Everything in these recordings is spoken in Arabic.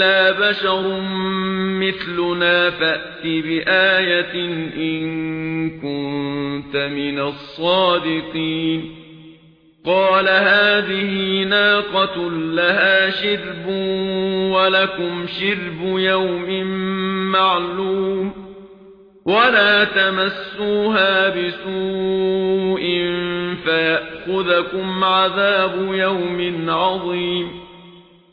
إِلَّا بَشَرٌ مِثْلُنَا فَأْتِ بِآيَةٍ إِن كُنتَ مِنَ الصَّادِقِينَ قَالَ هَذِهِ نَاقَةٌ لَهَا شِرْبٌ وَلَكُمْ شِرْبُ يَوْمٍ مَّعْلُومٍ وَلَا تَمَسُّوهَا بِسُوءٍ فَيَأْخُذَكُمْ عَذَابُ يَوْمٍ عَظِيمٍ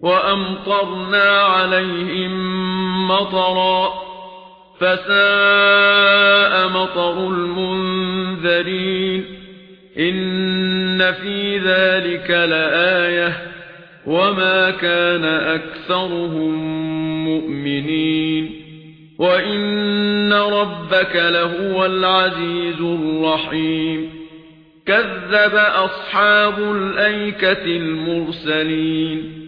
وَأَمْطَرْنَا عَلَيْهِمْ مَطَرًا فَسَاءَ مَطَرُ الْمُنذَرِينَ إِنَّ فِي ذَلِكَ لَآيَةً وَمَا كَانَ أَكْثَرُهُم مُؤْمِنِينَ وَإِنَّ رَبَّكَ لَهُوَ الْعَزِيزُ الرَّحِيمُ كَذَّبَ أَصْحَابُ الْأَيْكَةِ الْمُرْسَلِينَ